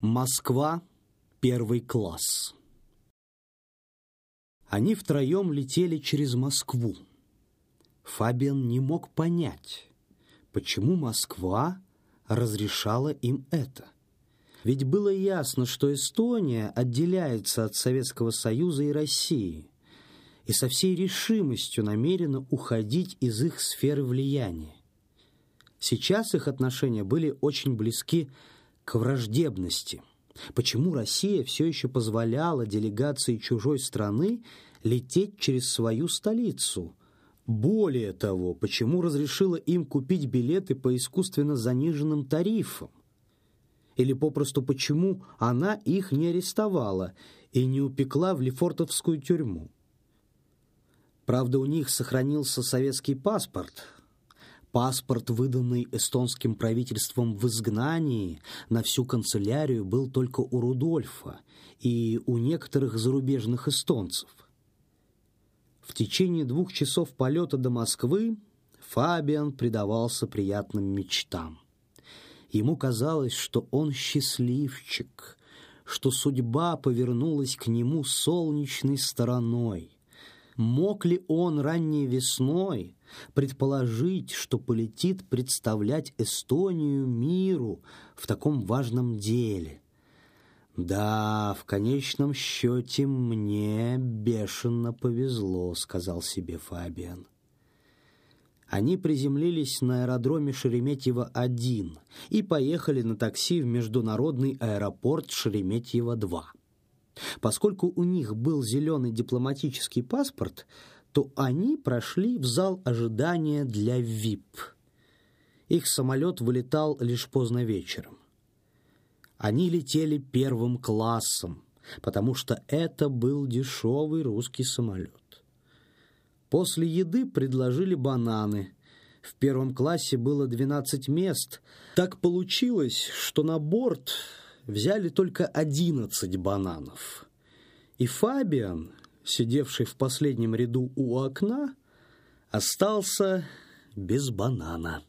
Москва, первый класс. Они втроем летели через Москву. Фабиан не мог понять, почему Москва разрешала им это. Ведь было ясно, что Эстония отделяется от Советского Союза и России и со всей решимостью намерена уходить из их сферы влияния. Сейчас их отношения были очень близки к враждебности. Почему Россия все еще позволяла делегации чужой страны лететь через свою столицу? Более того, почему разрешила им купить билеты по искусственно заниженным тарифам? Или попросту почему она их не арестовала и не упекла в Лефортовскую тюрьму? Правда, у них сохранился советский паспорт – Паспорт, выданный эстонским правительством в изгнании, на всю канцелярию был только у Рудольфа и у некоторых зарубежных эстонцев. В течение двух часов полета до Москвы Фабиан предавался приятным мечтам. Ему казалось, что он счастливчик, что судьба повернулась к нему солнечной стороной. Мог ли он ранней весной предположить, что полетит представлять Эстонию миру в таком важном деле? «Да, в конечном счете мне бешено повезло», — сказал себе Фабиан. Они приземлились на аэродроме Шереметьево-1 и поехали на такси в международный аэропорт Шереметьево-2. Поскольку у них был зеленый дипломатический паспорт, то они прошли в зал ожидания для ВИП. Их самолет вылетал лишь поздно вечером. Они летели первым классом, потому что это был дешевый русский самолет. После еды предложили бананы. В первом классе было 12 мест. Так получилось, что на борт взяли только одиннадцать бананов. И Фабиан, сидевший в последнем ряду у окна, остался без банана.